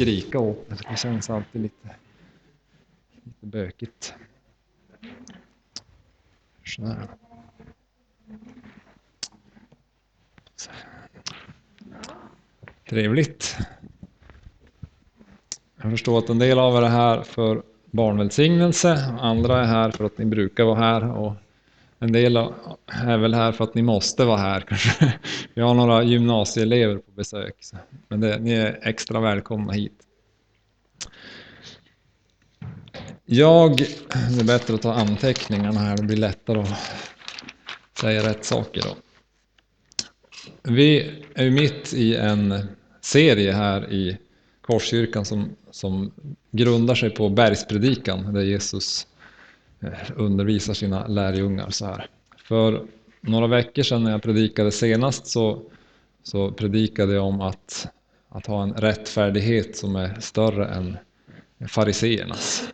skrika åt mig, det känns alltid lite, lite bökigt. Sådär. Trevligt. Jag förstår att en del av er är här för barnvälsignelse, andra är här för att ni brukar vara här och en del är väl här för att ni måste vara här kanske. Vi har några gymnasieelever på besök, men det, ni är extra välkomna hit. Jag, det är bättre att ta anteckningarna här, det blir lättare att säga rätt saker då. Vi är ju mitt i en serie här i Korskyrkan som, som grundar sig på bergspredikan där Jesus Eh, undervisar sina lärjungar så här. För några veckor sedan när jag predikade senast så, så predikade jag om att, att ha en rättfärdighet som är större än fariseernas.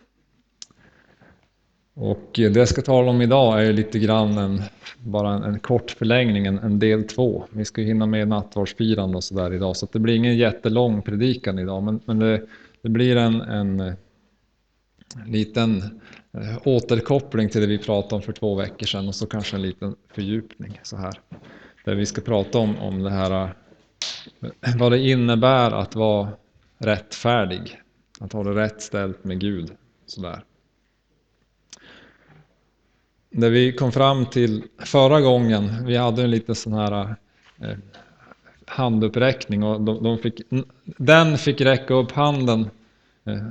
Och det jag ska tala om idag är lite grann en, bara en, en kort förlängning, en, en, del två. Vi ska hinna med nattvardsfirande och sådär idag, så det blir ingen jättelång predikan idag, men, men det, det, blir en, en liten eh, återkoppling till det vi pratade om för två veckor sedan och så kanske en liten fördjupning så här. Där vi ska prata om, om det här, eh, vad det innebär att vara rättfärdig, att ha det rätt ställt med Gud. Sådär det vi kom fram till förra gången, vi hade en liten sån här eh, handuppräckning och de, de fick, den fick räcka upp handen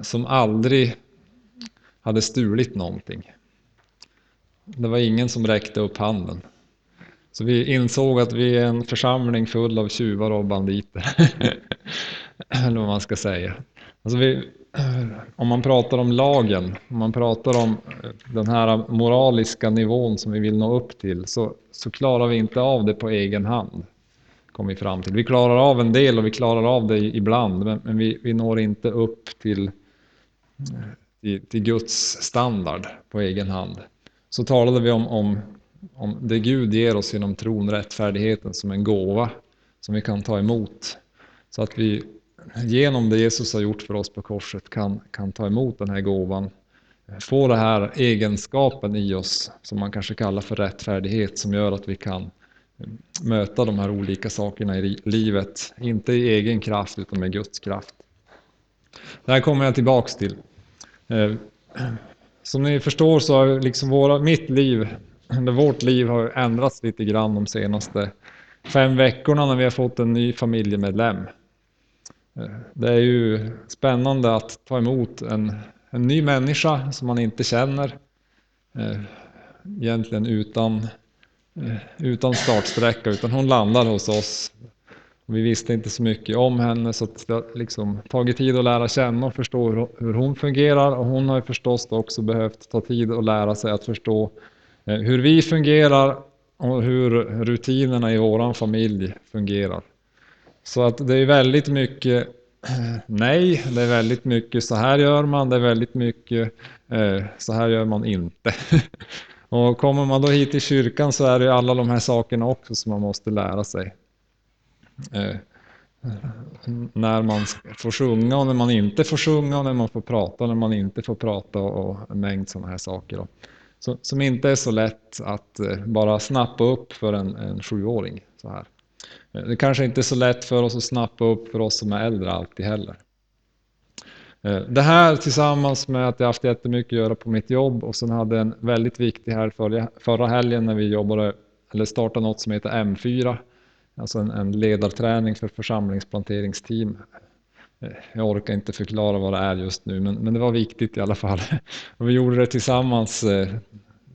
som aldrig hade stulit någonting. Det var ingen som räckte upp handen. Så vi insåg att vi är en församling full av tjuvar och banditer. Eller vad man ska säga. Alltså vi, om man pratar om lagen, om man pratar om den här moraliska nivån som vi vill nå upp till, så, så klarar vi inte av det på egen hand. Kom vi, fram till. vi klarar av en del och vi klarar av det ibland, men, men vi, vi når inte upp till, till, till, Guds standard på egen hand. Så talade vi om, om, om det Gud ger oss genom tron, rättfärdigheten som en gåva som vi kan ta emot. Så att vi genom det Jesus har gjort för oss på korset kan, kan ta emot den här gåvan. Få den här egenskapen i oss som man kanske kallar för rättfärdighet som gör att vi kan möta de här olika sakerna i livet. Inte i egen kraft utan med Guds kraft. Det här kommer jag tillbaks till. Eh, som ni förstår så har liksom våra, mitt liv, eller vårt liv har ändrats lite grann de senaste fem veckorna när vi har fått en ny familjemedlem. Eh, det är ju spännande att ta emot en, en ny människa som man inte känner. Eh, egentligen utan, utan startsträcka, utan hon landar hos oss. Vi visste inte så mycket om henne så det har liksom tagit tid att lära känna och förstå hur hon fungerar och hon har förstås också behövt ta tid att lära sig att förstå eh, hur vi fungerar och hur rutinerna i våran familj fungerar. Så att det är väldigt mycket nej, det är väldigt mycket så här gör man, det är väldigt mycket eh, så här gör man inte. och kommer man då hit till kyrkan så är det alla de här sakerna också som man måste lära sig. Eh, när man får sjunga och när man inte får sjunga och när man får prata och när man inte får prata och en mängd sådana här saker. Då. Så, som inte är så lätt att eh, bara snappa upp för en, en sjuåring. Så här. Eh, det kanske inte är så lätt för oss att snappa upp för oss som är äldre alltid heller. Eh, det här tillsammans med att jag haft jättemycket att göra på mitt jobb och sen hade en väldigt viktig här förra helgen när vi jobbade eller startade något som heter M4. Alltså en, en ledarträning för församlingsplanteringsteam. Eh, jag orkar inte förklara vad det är just nu men, men det var viktigt i alla fall. Och vi gjorde det tillsammans, eh,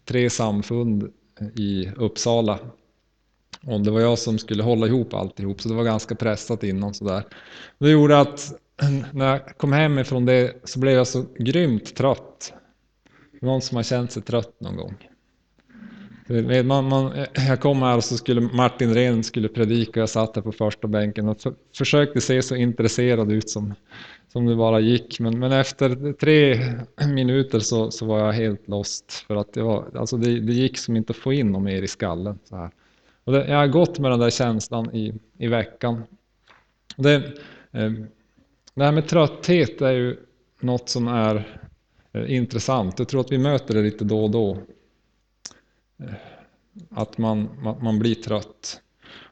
tre samfund eh, i Uppsala och det var jag som skulle hålla ihop alltihop så det var ganska pressat innan sådär. Det gjorde att när jag kom hem ifrån det så blev jag så grymt trött. Någon som har känt sig trött någon gång. Man, man, jag kom här och så skulle Martin Rehn skulle predika och jag satt där på första bänken och för, försökte se så intresserad ut som, som det bara gick. Men, men efter tre minuter så, så var jag helt lost. För att det, var, alltså det, det gick som inte att få in något mer i skallen. Så här. Och det, jag har gått med den där känslan i, i veckan. Det, eh, det här med trötthet är ju något som är eh, intressant. Jag tror att vi möter det lite då och då. Att man, man blir trött.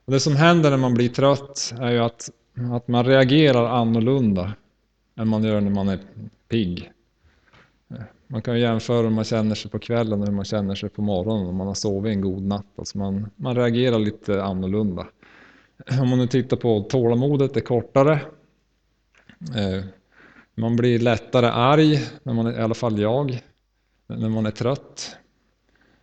Och det som händer när man blir trött är ju att, att man reagerar annorlunda än man gör när man är pigg. Man kan jämföra hur man känner sig på kvällen och hur man känner sig på morgonen om man har sovit en god natt. Alltså man, man reagerar lite annorlunda. Om man nu tittar på tålamodet är kortare. Eh, man blir lättare arg, när man i alla fall jag, när man är trött.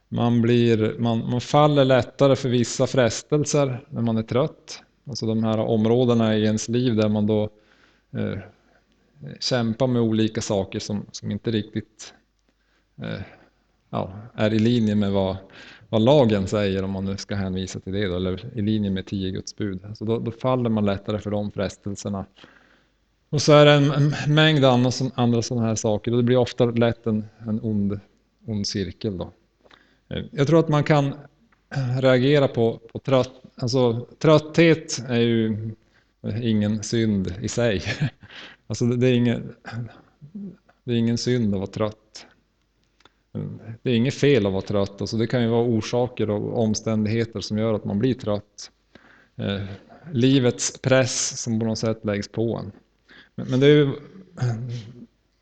Man, blir, man, man faller lättare för vissa frestelser när man är trött. Alltså de här områdena i ens liv där man då eh, kämpar med olika saker som, som inte riktigt eh, ja, är i linje med vad, vad lagen säger om man nu ska hänvisa till det då, eller i linje med tio Guds bud. Så då, då faller man lättare för de frestelserna. Och så är det en, en mängd andra, andra sådana här saker och det blir ofta lätt en, en ond, ond cirkel. Då. Jag tror att man kan eh, reagera på, på trött, alltså, trötthet är ju ingen synd i sig. Alltså det, är ingen, det är ingen synd att vara trött. Det är inget fel att vara trött. Alltså det kan ju vara orsaker och omständigheter som gör att man blir trött. Eh, livets press som på något sätt läggs på en. Men, men det är ju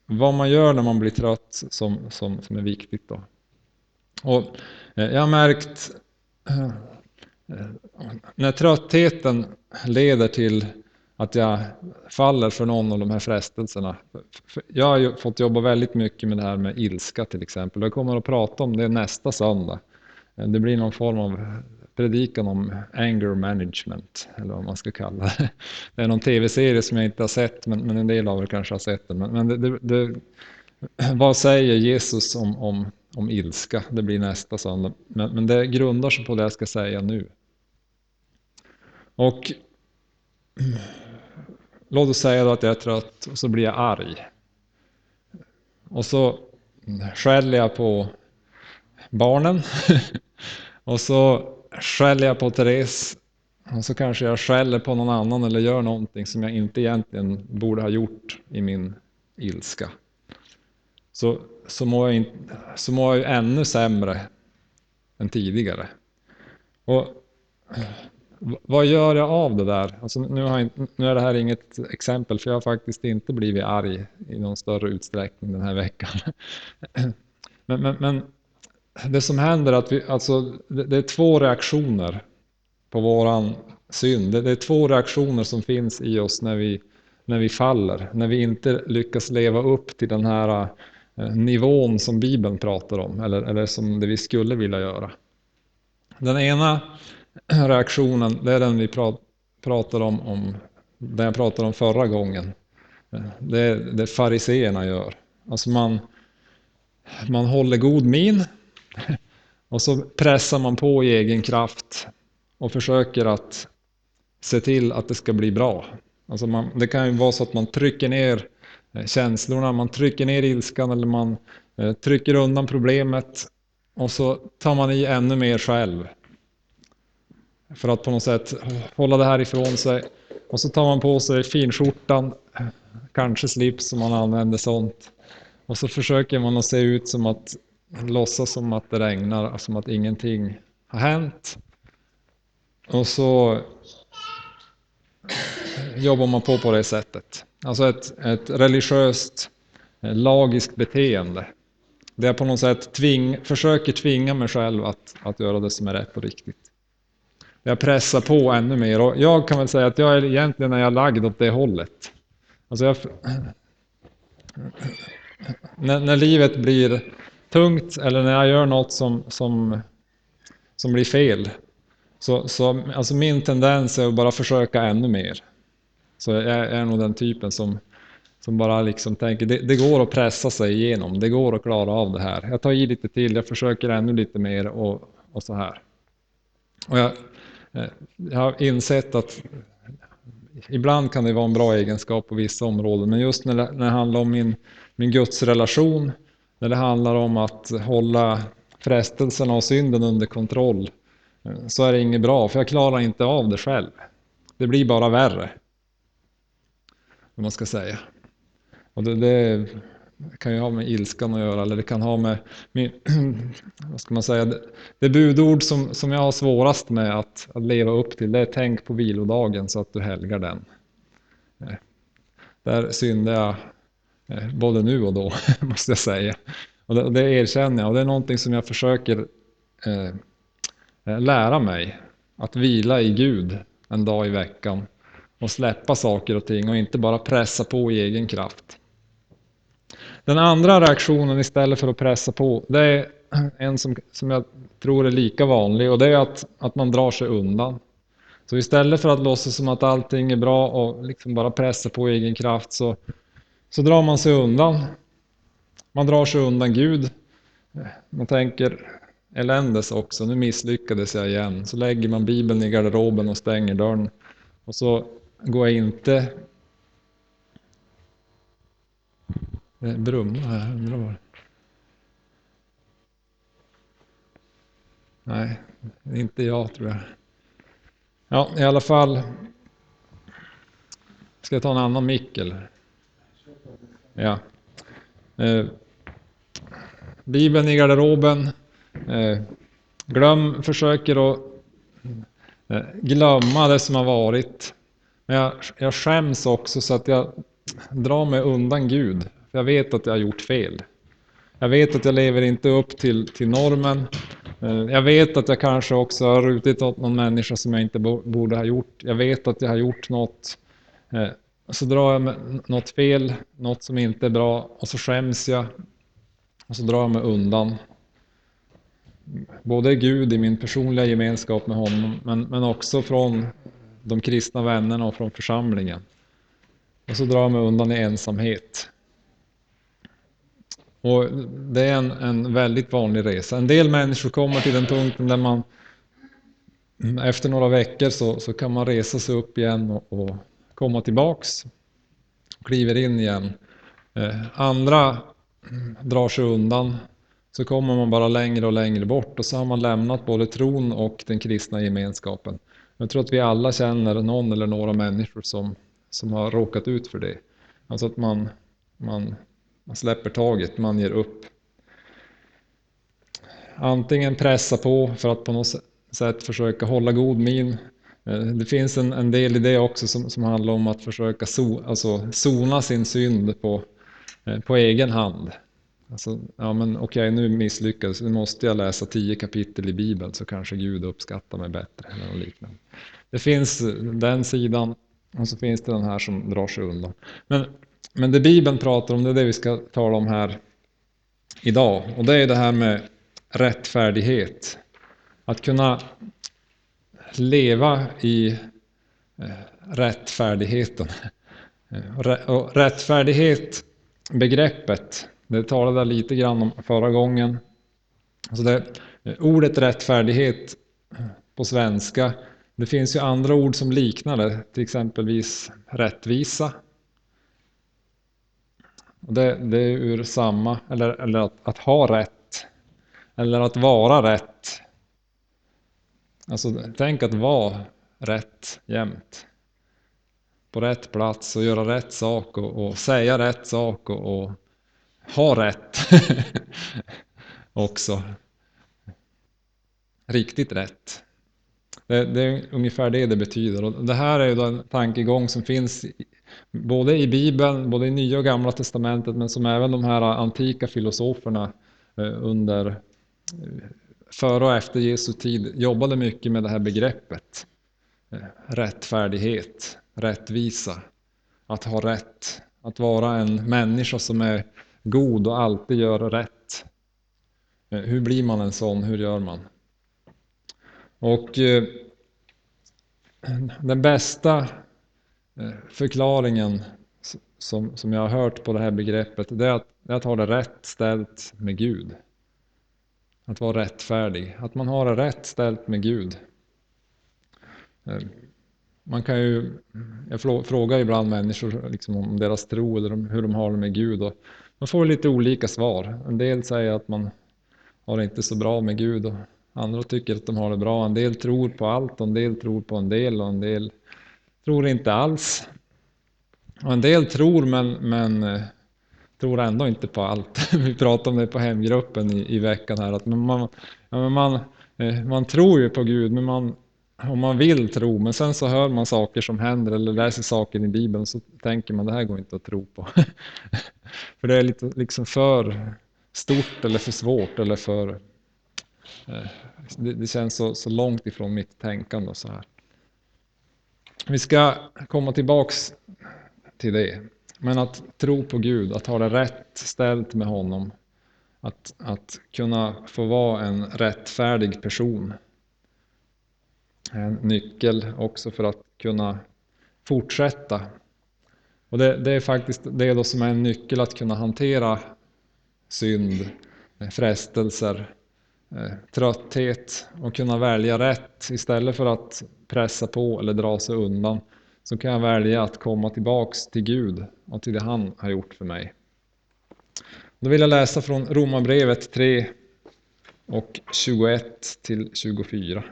vad man gör när man blir trött som, som, som är viktigt. Då. Och eh, jag har märkt eh, när tröttheten leder till att jag faller för någon av de här frestelserna. Jag har ju fått jobba väldigt mycket med det här med ilska till exempel. Jag kommer att prata om det nästa söndag. Eh, det blir någon form av predikan om anger management, eller vad man ska kalla det. Det är någon tv-serie som jag inte har sett, men, men en del av er kanske har sett den. Men, men det, det, det, vad säger Jesus om, om, om ilska? Det blir nästa söndag. Men, men det grundar sig på det jag ska säga nu. Och Låt oss säga då att jag är trött och så blir jag arg. Och så skäller jag på barnen. och så skäller jag på Therese. Och så kanske jag skäller på någon annan eller gör någonting som jag inte egentligen borde ha gjort i min ilska. Så, så, mår, jag in, så mår jag ju ännu sämre än tidigare. Och vad gör jag av det där? Alltså nu, har jag, nu är det här inget exempel för jag har faktiskt inte blivit arg i någon större utsträckning den här veckan. Men, men, men det som händer är att vi, alltså, det, det, är två reaktioner på våran synd. Det, det, är två reaktioner som finns i oss när vi, när vi faller. När vi inte lyckas leva upp till den här Eh, nivån som Bibeln pratar om. Eller, eller som det vi skulle vilja göra. Den ena reaktionen, det är den vi pratar om, om den jag pratade om förra gången. Eh, det är det fariseerna gör. Alltså man, man håller god min och så pressar man på i egen kraft och försöker att se till att det ska bli bra. Alltså man, det kan ju vara så att man trycker ner Eh, känslorna, man trycker ner ilskan eller man eh, trycker undan problemet och så tar man i ännu mer själv för att på något sätt hålla det här ifrån sig. Och så tar man på sig finskjortan, kanske slips om man använder sånt. Och så försöker man att se ut som att, låtsas som att det regnar, alltså som att ingenting har hänt. Och så jobbar man på på det sättet. Alltså ett, ett religiöst, eh, lagiskt beteende. Där jag på något sätt tving, försöker tvinga mig själv att, att göra det som är rätt och riktigt. Jag pressar på ännu mer och jag kan väl säga att jag är egentligen är jag lagd åt det hållet. Alltså jag, när, när, livet blir tungt eller när jag gör något som, som, som blir fel. Så, så alltså min tendens är att bara försöka ännu mer. Så jag är nog den typen som, som bara liksom tänker det, det går att pressa sig igenom, det går att klara av det här. Jag tar i lite till, jag försöker ännu lite mer och, och så här. Och jag, eh, jag har insett att ibland kan det vara en bra egenskap på vissa områden, men just när det, när det handlar om min, min gudsrelation, när det handlar om att hålla frestelserna och synden under kontroll, eh, så är det inget bra, för jag klarar inte av det själv. Det blir bara värre vad man ska säga. Och det, det kan ju ha med ilskan att göra eller det kan ha med, med vad ska man säga, det, det budord som, som jag har svårast med att, att leva upp till det är tänk på vilodagen så att du helgar den. Eh, där syndar jag eh, både nu och då måste jag säga. Och det, det erkänner jag och det är någonting som jag försöker eh, eh lära mig. Att vila i Gud en dag i veckan och släppa saker och ting och inte bara pressa på i egen kraft. Den andra reaktionen istället för att pressa på, det är en som, som jag tror är lika vanlig och det är att, att man drar sig undan. Så istället för att låtsas som att allting är bra och liksom bara pressa på i egen kraft så, så drar man sig undan. Man drar sig undan Gud. Man tänker eländes också, nu misslyckades jag igen. Så lägger man Bibeln i garderoben och stänger dörren. Och så går jag inte eh, Brumma här, undrar var. Nej, inte jag tror jag. Ja, i alla fall. Ska jag ta en annan mick eller? Ja. Eh, Bibeln i garderoben. Eh, glöm, försöker att eh, glömma det som har varit. Men jag, jag skäms också så att jag drar mig undan Gud. För jag vet att jag har gjort fel. Jag vet att jag lever inte upp till, till normen. Eh, jag vet att jag kanske också har rutit åt någon människa som jag inte borde ha gjort. Jag vet att jag har gjort något. Eh, så drar jag något fel, något som inte är bra och så skäms jag. Och så drar jag mig undan. Både Gud i min personliga gemenskap med honom men, men också från de kristna vännerna och från församlingen. Och så drar jag mig undan i ensamhet. Och det är en, en väldigt vanlig resa. En del människor kommer till den punkten där man efter några veckor så, så kan man resa sig upp igen och, och komma tillbaks. Och kliver in igen. Eh, andra drar sig undan. Så kommer man bara längre och längre bort och så har man lämnat både tron och den kristna gemenskapen. Jag tror att vi alla känner någon eller några människor som, som har råkat ut för det. Alltså att man, man man släpper taget, man ger upp. Antingen pressa på för att på något sätt försöka hålla god min. Eh, det finns en, en del i det också som, som handlar om att försöka so, alltså, sona sin synd på, eh, på egen hand. Alltså, ja men okej, nu misslyckades nu måste jag läsa tio kapitel i Bibeln så kanske Gud uppskattar mig bättre. Eller något liknande. Det finns den sidan och så finns det den här som drar sig undan. Men men det Bibeln pratar om, det är det vi ska tala om här idag. Och det är det här med rättfärdighet. Att kunna leva i eh, rättfärdigheten. Eh, och rättfärdighet, begreppet, det talade jag lite grann om förra gången. Alltså det, ordet rättfärdighet på svenska, det finns ju andra ord som liknar det, till exempelvis rättvisa det, det är ur samma, eller, eller att, att, ha rätt. Eller att vara rätt. Alltså tänk att vara rätt jämt. På rätt plats och göra rätt sak och, och säga rätt sak och, och ha rätt. Också. Riktigt rätt. Det, det, är ungefär det det betyder. Och det här är ju en tankegång som finns både i Bibeln, både i Nya och Gamla Testamentet, men som även de här antika filosoferna eh, under eh, före och efter Jesu tid jobbade mycket med det här begreppet. Eh, rättfärdighet, rättvisa, att ha rätt, att vara en människa som är god och alltid gör rätt. Eh, hur blir man en sån? Hur gör man? Och eh, den bästa eh, förklaringen som, som jag har hört på det här begreppet det är att, det är att ha det rätt ställt med Gud. Att vara rättfärdig, att man har det rätt ställt med Gud. Man kan ju, jag frågar ibland människor liksom om deras tro eller hur de har det med Gud och man får lite olika svar. En del säger att man har det inte så bra med Gud och andra tycker att de har det bra. En del tror på allt och en del tror på en del och en del tror inte alls. Och en del tror men, men eh, tror ändå inte på allt. Vi pratade om det på hemgruppen i, i veckan här. Att man, man, man, eh, man tror ju på Gud men man, om man vill tro men sen så hör man saker som händer eller läser saker i Bibeln så tänker man det här går inte att tro på. för det är lite, liksom för stort eller för svårt eller för... Eh, det, det, känns så, så långt ifrån mitt tänkande och så här. Vi ska komma tillbaks till det. Men att tro på Gud, att ha det rätt ställt med honom. Att, att kunna få vara en rättfärdig person. En nyckel också för att kunna fortsätta. Och det, det är faktiskt det då som är en nyckel att kunna hantera synd, eh, frestelser, eh, trötthet och kunna välja rätt istället för att pressa på eller dra sig undan så kan jag välja att komma tillbaks till Gud och till det han har gjort för mig. Då vill jag läsa från Romarbrevet 3 och 21 till 24.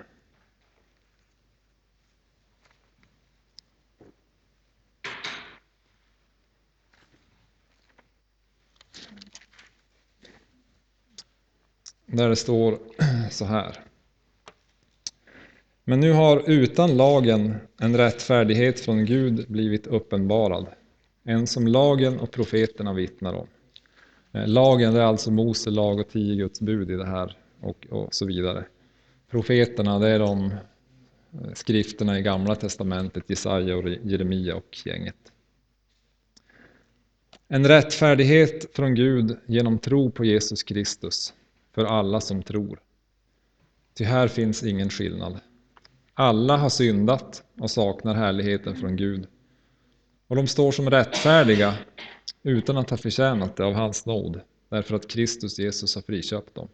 Där det står så här. Men nu har utan lagen en rättfärdighet från Gud blivit uppenbarad. En som lagen och profeterna vittnar om. Eh, lagen är alltså Mose lag och tio Guds bud i det här och, och så vidare. Profeterna det är de eh, skrifterna i gamla testamentet, Jesaja och Jeremia och gänget. En rättfärdighet från Gud genom tro på Jesus Kristus för alla som tror. Ty här finns ingen skillnad. Alla har syndat och saknar härligheten från Gud. Och de står som rättfärdiga utan att ha förtjänat det av hans nåd, därför att Kristus Jesus har friköpt dem.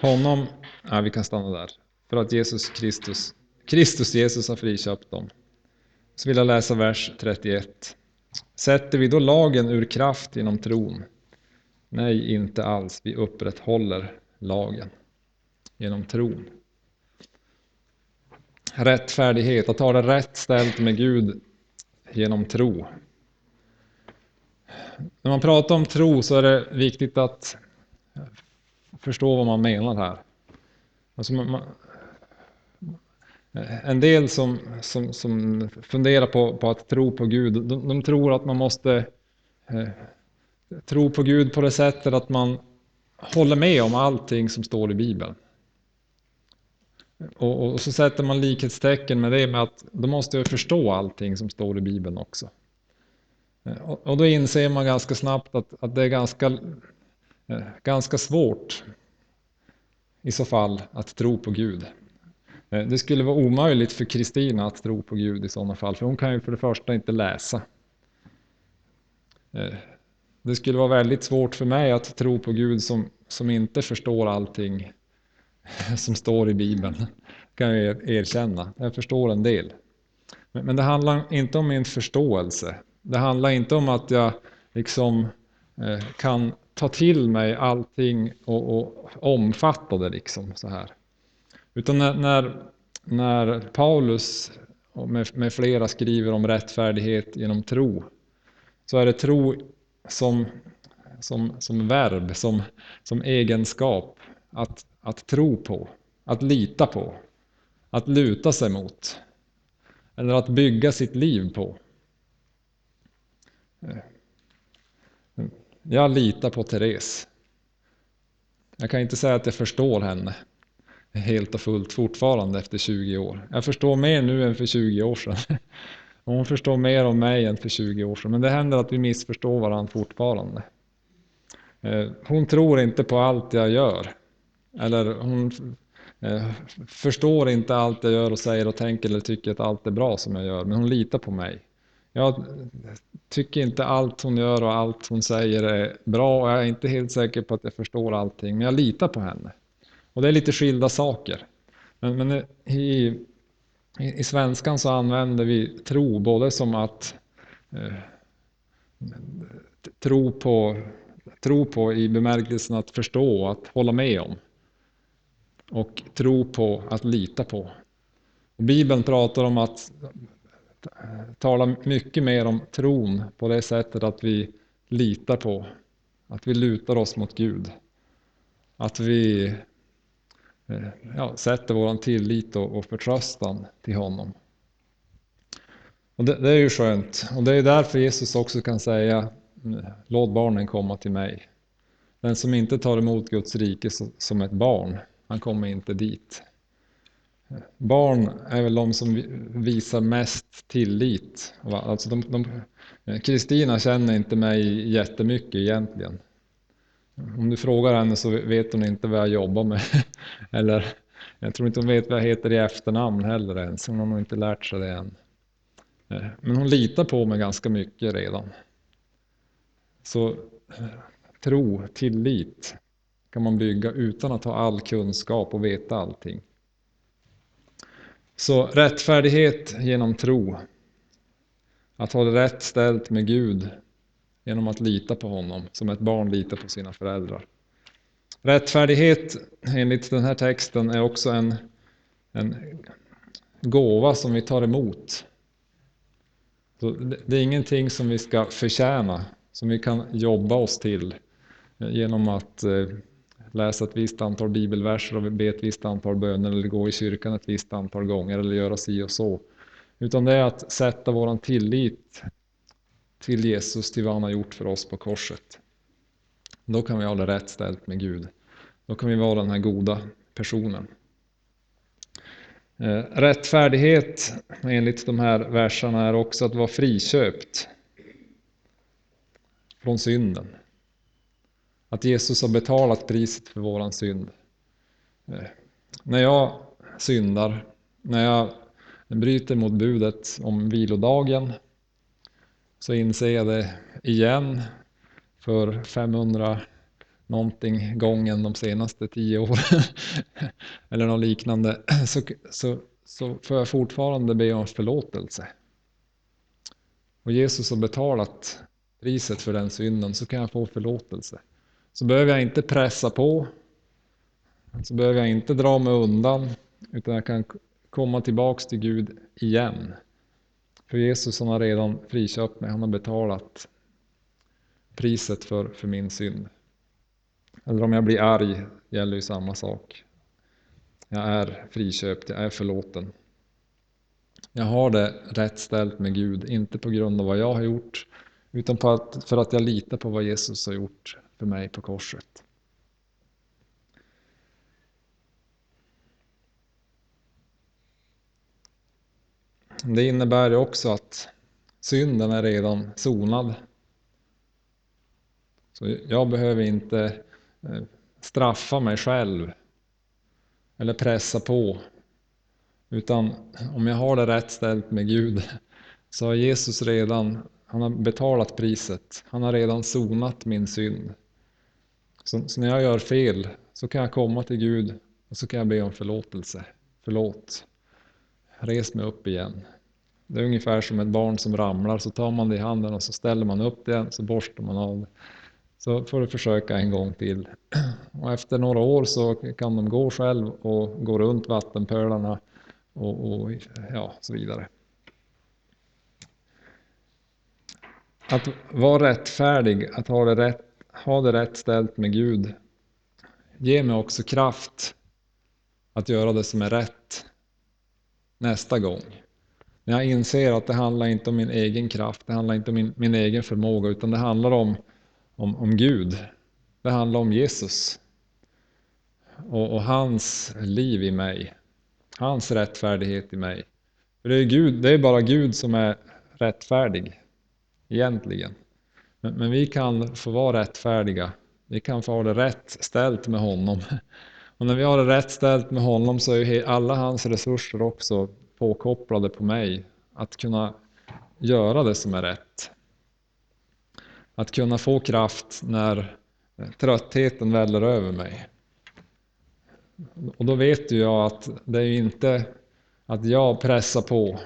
Honom, ja, vi kan stanna där, för att Jesus Kristus, Kristus Jesus har friköpt dem. Så vill jag läsa vers 31. Sätter vi då lagen ur kraft genom tron? Nej, inte alls. Vi upprätthåller lagen genom tron rättfärdighet, att ha det rätt ställt med Gud genom tro. När man pratar om tro så är det viktigt att förstå vad man menar här. Alltså man, en del som, som, som funderar på, på, att tro på Gud, de, de tror att man måste eh, tro på Gud på det sättet att man håller med om allting som står i Bibeln. Och, och, så sätter man likhetstecken med det med att då måste jag förstå allting som står i Bibeln också. Och, och då inser man ganska snabbt att, att det är ganska, ganska svårt i så fall att tro på Gud. Det skulle vara omöjligt för Kristina att tro på Gud i sådana fall, för hon kan ju för det första inte läsa. Det skulle vara väldigt svårt för mig att tro på Gud som, som inte förstår allting som står i Bibeln, kan jag erkänna. Jag förstår en del. Men det handlar inte om min förståelse. Det handlar inte om att jag liksom eh, kan ta till mig allting och, och omfatta det liksom så här. Utan när, när, när Paulus med, med flera skriver om rättfärdighet genom tro så är det tro som, som, som verb, som, som egenskap. Att, att tro på, att lita på, att luta sig mot. Eller att bygga sitt liv på. Jag litar på Therese. Jag kan inte säga att jag förstår henne helt och fullt fortfarande efter 20 år. Jag förstår mer nu än för 20 år sedan hon förstår mer om mig än för 20 år sedan. Men det händer att vi missförstår varandra fortfarande. Eh, hon tror inte på allt jag gör. Eller hon eh, förstår inte allt jag gör och säger och tänker eller tycker att allt är bra som jag gör, men hon litar på mig. Jag tycker inte allt hon gör och allt hon säger är bra och jag är inte helt säker på att jag förstår allting, men jag litar på henne. Och det är lite skilda saker. Men, men i, i, i, svenskan så använder vi tro både som att eh, tro, på, tro på i bemärkelsen att förstå och att hålla med om och tro på att lita på. Och Bibeln pratar om att talar mycket mer om tron på det sättet att vi litar på, att vi lutar oss mot Gud. Att vi Eh, ja, sätter vår tillit och, och förtröstan till honom. Och det, det, är ju skönt. Och det är därför Jesus också kan säga Låt barnen komma till mig. Den som inte tar emot Guds rike som ett barn, han kommer inte dit. Barn är väl de som visar mest tillit. Alltså de, de, Kristina känner inte mig jättemycket egentligen. Om du frågar henne så vet hon inte vad jag jobbar med. Eller jag tror inte hon vet vad jag heter i efternamn heller ens. Hon har nog inte lärt sig det än. Eh, men hon litar på mig ganska mycket redan. Så eh, tro, tillit kan man bygga utan att ha all kunskap och veta allting. Så rättfärdighet genom tro. Att ha det rätt ställt med Gud genom att lita på honom som ett barn litar på sina föräldrar. Rättfärdighet enligt den här texten är också en, en gåva som vi tar emot. Så det är ingenting som vi ska förtjäna, som vi kan jobba oss till eh, genom att eh, läsa ett visst antal bibelverser och be ett visst antal böner eller gå i kyrkan ett visst antal gånger eller göra si och så. Utan det är att sätta våran tillit till Jesus, till vad han har gjort för oss på korset. Då kan vi ha det rätt ställt med Gud. Då kan vi vara den här goda personen. Eh, rättfärdighet enligt de här verserna är också att vara friköpt från synden. Att Jesus har betalat priset för våran synd. Eh, när jag syndar, när jag bryter mot budet om vilodagen så inser jag det igen för 500 någonting gången de senaste tio åren eller något liknande så, så, så får jag fortfarande be om förlåtelse. Och Jesus har betalat priset för den synden så kan jag få förlåtelse. Så behöver jag inte pressa på, så behöver jag inte dra mig undan utan jag kan komma tillbaks till Gud igen. För Jesus han har redan friköpt mig, han har betalat priset för, för min synd. Eller om jag blir arg gäller ju samma sak. Jag är friköpt, jag är förlåten. Jag har det rätt ställt med Gud, inte på grund av vad jag har gjort, utan på att, för att jag litar på vad Jesus har gjort för mig på korset. Det innebär ju också att synden är redan sonad. Så jag behöver inte eh, straffa mig själv eller pressa på. Utan om jag har det rätt ställt med Gud så har Jesus redan han har betalat priset. Han har redan sonat min synd. Så, så, när jag gör fel så kan jag komma till Gud och så kan jag be om förlåtelse. Förlåt. Res mig upp igen. Det är ungefär som ett barn som ramlar, så tar man det i handen och så ställer man upp det, så borstar man av det. Så får du försöka en gång till. Och efter några år så kan de gå själv och gå runt vattenpölarna och, och ja, så vidare. Att vara rättfärdig, att ha det rätt, ha det rätt ställt med Gud, ger mig också kraft att göra det som är rätt nästa gång. När jag inser att det handlar inte om min egen kraft, det handlar inte om min, min egen förmåga, utan det handlar om, om, om Gud. Det handlar om Jesus. Och, och, hans liv i mig. Hans rättfärdighet i mig. För det är, Gud, det är bara Gud som är rättfärdig, egentligen. Men, men vi kan få vara rättfärdiga. Vi kan få ha det rätt ställt med honom. Och när vi har det rätt ställt med honom så är alla hans resurser också påkopplade på mig att kunna göra det som är rätt. Att kunna få kraft när tröttheten väller över mig. Och då vet ju jag att det är inte att jag pressar på.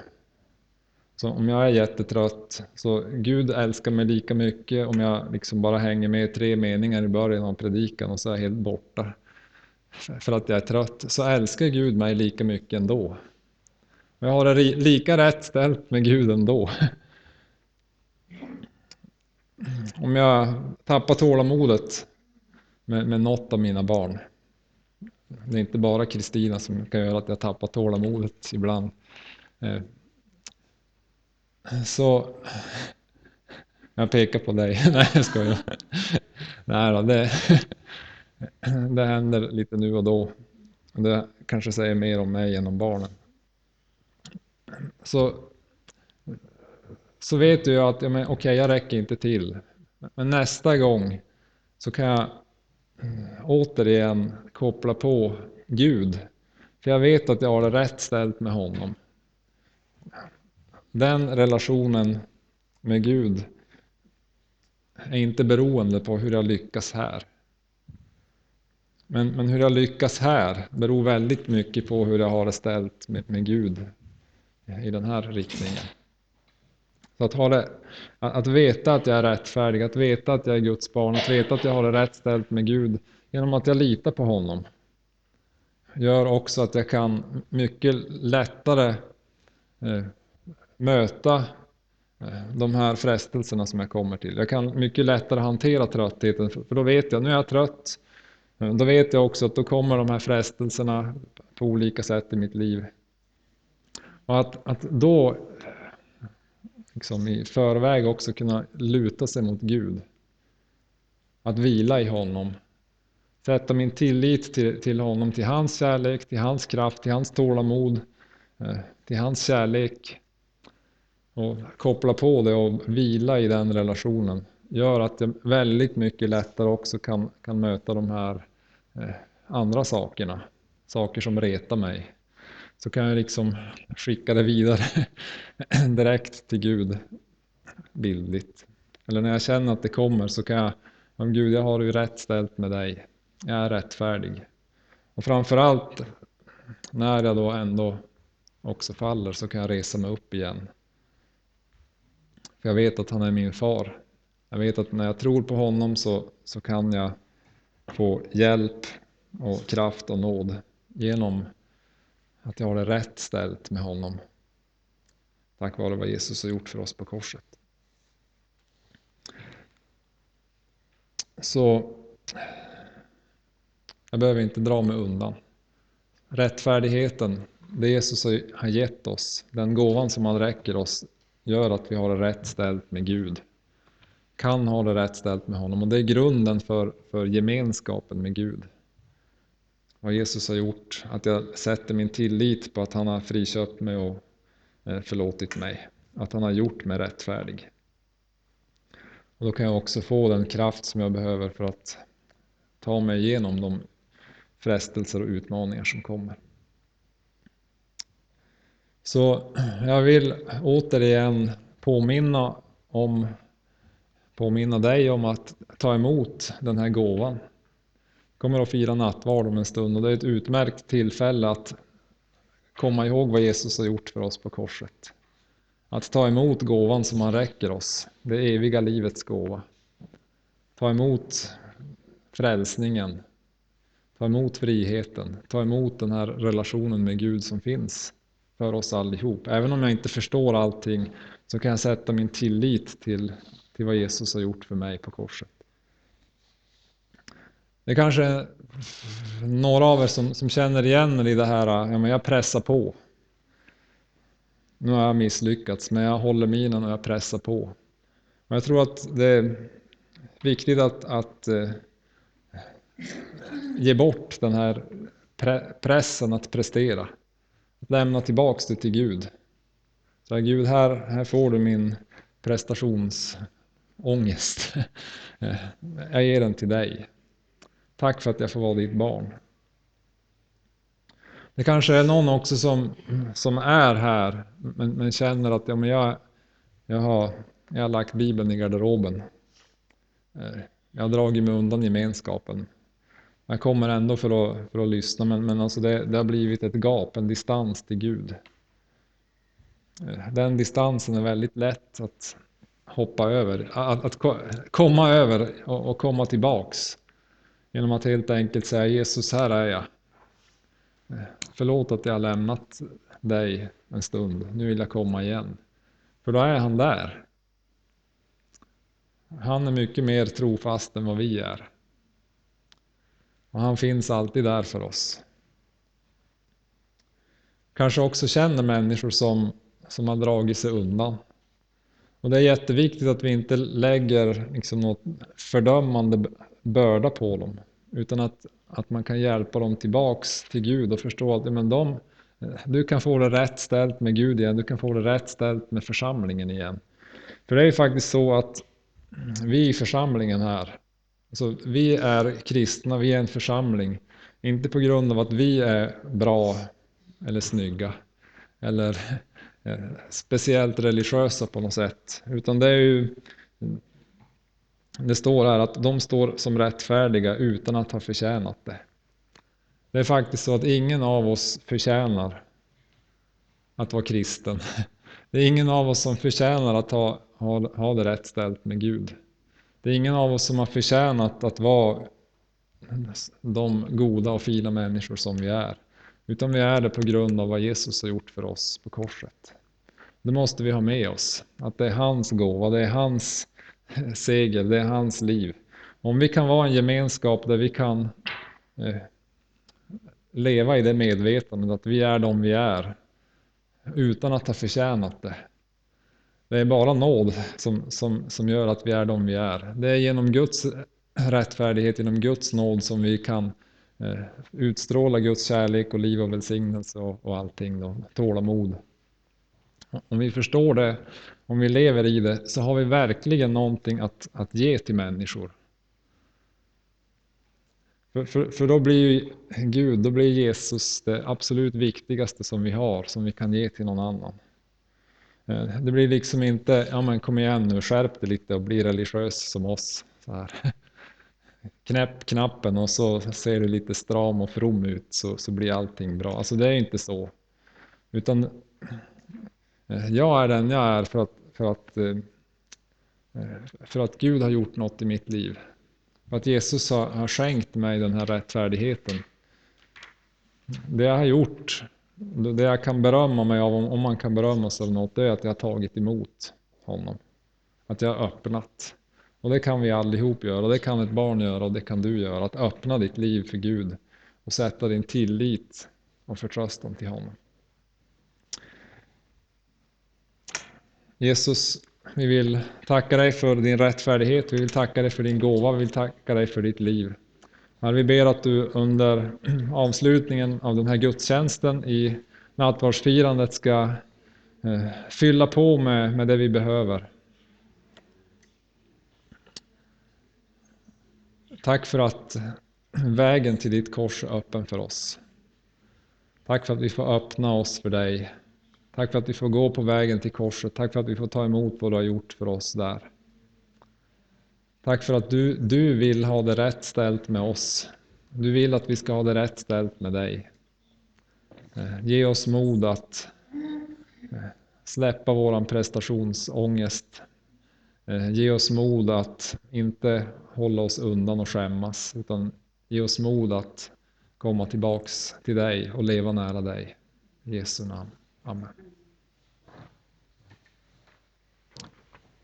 Så om jag är jättetrött, så Gud älskar mig lika mycket om jag liksom bara hänger med tre meningar i början av predikan och så är jag helt borta för att jag är trött, så älskar Gud mig lika mycket ändå. Men jag har det lika rätt ställt med Gud ändå. Om jag tappar tålamodet med, med något av mina barn. Det är inte bara Kristina som kan göra att jag tappar tålamodet ibland. Eh, så jag pekar på dig. Nej, jag skojar. Nej då, det, det händer lite nu och då. Det kanske säger mer om mig än om barnen. Så, så vet du ju att ja, men, okay, jag räcker inte till. Men nästa gång så kan jag eh, återigen koppla på Gud. För jag vet att jag har det rätt ställt med honom. Den relationen med Gud är inte beroende på hur jag lyckas här. Men, men hur jag lyckas här beror väldigt mycket på hur jag har det ställt med, med Gud i den här riktningen. Så att, ha det, att veta att jag är rättfärdig, att veta att jag är Guds barn, att veta att jag har det rätt ställt med Gud genom att jag litar på honom gör också att jag kan mycket lättare eh, möta eh, de här frestelserna som jag kommer till. Jag kan mycket lättare hantera tröttheten för då vet jag, nu är jag trött. Eh, då vet jag också att då kommer de här frestelserna på olika sätt i mitt liv. Och att, att då eh, liksom i förväg också kunna luta sig mot Gud. Att vila i honom. Sätta min tillit till, till honom, till hans kärlek, till hans kraft, till hans tålamod, eh, till hans kärlek. Och koppla på det och vila i den relationen gör att jag väldigt mycket lättare också kan, kan möta de här Eh, andra sakerna. Saker som retar mig så kan jag liksom skicka det vidare direkt till Gud bildligt. Eller när jag känner att det kommer så kan jag, om Gud jag har ju rätt ställt med dig, jag är rättfärdig. Och framförallt när jag då ändå också faller så kan jag resa mig upp igen. För jag vet att han är min far. Jag vet att när jag tror på honom så, så kan jag få hjälp och kraft och nåd genom att jag har det rätt ställt med honom. Tack vare vad Jesus har gjort för oss på korset. Så jag behöver inte dra mig undan. Rättfärdigheten, det Jesus har gett oss, den gåvan som han räcker oss, gör att vi har det rätt ställt med Gud. Kan ha det rätt ställt med honom och det är grunden för, för gemenskapen med Gud vad Jesus har gjort. Att jag sätter min tillit på att han har friköpt mig och eh, förlåtit mig. Att han har gjort mig rättfärdig. Och då kan jag också få den kraft som jag behöver för att ta mig igenom de frestelser och utmaningar som kommer. Så jag vill återigen påminna om påminna dig om att ta emot den här gåvan Vi kommer att fira nattvard om en stund och det är ett utmärkt tillfälle att komma ihåg vad Jesus har gjort för oss på korset. Att ta emot gåvan som han räcker oss, det eviga livets gåva. Ta emot frälsningen, ta emot friheten, ta emot den här relationen med Gud som finns för oss allihop. Även om jag inte förstår allting så kan jag sätta min tillit till, till vad Jesus har gjort för mig på korset. Det är kanske några av er som, som känner igen i det här, ja, men jag pressar på. Nu har jag misslyckats, men jag håller minen och jag pressar på. Och jag tror att det är viktigt att, att eh, ge bort den här pre pressen att prestera. Att lämna tillbaks det till Gud. Så här, Gud, här, här får du min prestations... Ångest. jag ger den till dig. Tack för att jag får vara ditt barn. Det kanske är någon också som, som är här men, men känner att ja, men jag, jag, har, jag har lagt Bibeln i garderoben. Jag har dragit mig undan gemenskapen. Jag kommer ändå för att, för att lyssna men, men alltså det, det har blivit ett gap, en distans till Gud. Den distansen är väldigt lätt att hoppa över, att, att komma över och, och komma tillbaks. Genom att helt enkelt säga Jesus, här är jag. Förlåt att jag har lämnat dig en stund, nu vill jag komma igen. För då är han där. Han är mycket mer trofast än vad vi är. Och han finns alltid där för oss. Kanske också känner människor som, som har dragit sig undan. Och det är jätteviktigt att vi inte lägger liksom något fördömande börda på dem. Utan att, att man kan hjälpa dem tillbaks till Gud och förstå att men de, eh, du kan få det rätt ställt med Gud igen, du kan få det rätt ställt med församlingen igen. För det är ju faktiskt så att vi i församlingen här, alltså vi är kristna, vi är en församling. Inte på grund av att vi är bra eller snygga eller Eh, speciellt religiösa på något sätt. Utan det är ju det står här att de står som rättfärdiga utan att ha förtjänat det. Det är faktiskt så att ingen av oss förtjänar att vara kristen. Det är ingen av oss som förtjänar att ha, ha, ha det rätt ställt med Gud. Det är ingen av oss som har förtjänat att vara de goda och fina människor som vi är. Utan vi är det på grund av vad Jesus har gjort för oss på korset. Det måste vi ha med oss. Att det är hans gåva, det är hans seger, det är hans liv. Om vi kan vara en gemenskap där vi kan eh, leva i det medvetandet att vi är de vi är utan att ha förtjänat det. Det är bara nåd som, som, som gör att vi är de vi är. Det är genom Guds rättfärdighet, genom Guds nåd som vi kan eh, utstråla Guds kärlek och liv och välsignelse och, och allting. Då, tålamod. Om vi förstår det, om vi lever i det, så har vi verkligen någonting att, att ge till människor. För, för, för då blir ju Gud, då blir Jesus det absolut viktigaste som vi har, som vi kan ge till någon annan. Eh, det blir liksom inte, ja men kom igen nu, skärp dig lite och bli religiös som oss. Så här. Knäpp knappen och så ser du lite stram och from ut så, så blir allting bra. Alltså det är inte så. Utan Eh, jag är den jag är för att, för att, eh, eh, för att Gud har gjort något i mitt liv. För att Jesus har, har skänkt mig den här rättfärdigheten. Det jag har gjort, det jag kan berömma mig av, om man kan berömma sig av något, det är att jag har tagit emot honom. Att jag har öppnat. Och det kan vi allihop göra, det kan ett barn göra och det kan du göra. Att öppna ditt liv för Gud och sätta din tillit och förtröstan till honom. Jesus, vi vill tacka dig för din rättfärdighet, vi vill tacka dig för din gåva, vi vill tacka dig för ditt liv. Herre, vi ber att du under avslutningen av den här gudstjänsten i nattvardsfirandet ska eh, fylla på med, med det vi behöver. Tack för att vägen till ditt kors är öppen för oss. Tack för att vi får öppna oss för dig. Tack för att vi får gå på vägen till korset. Tack för att vi får ta emot vad du har gjort för oss där. Tack för att du, du vill ha det rätt ställt med oss. Du vill att vi ska ha det rätt ställt med dig. Eh, ge oss mod att eh, släppa våran prestationsångest. Eh, ge oss mod att inte hålla oss undan och skämmas, utan ge oss mod att komma tillbaks till dig och leva nära dig. I Jesu namn. 阿门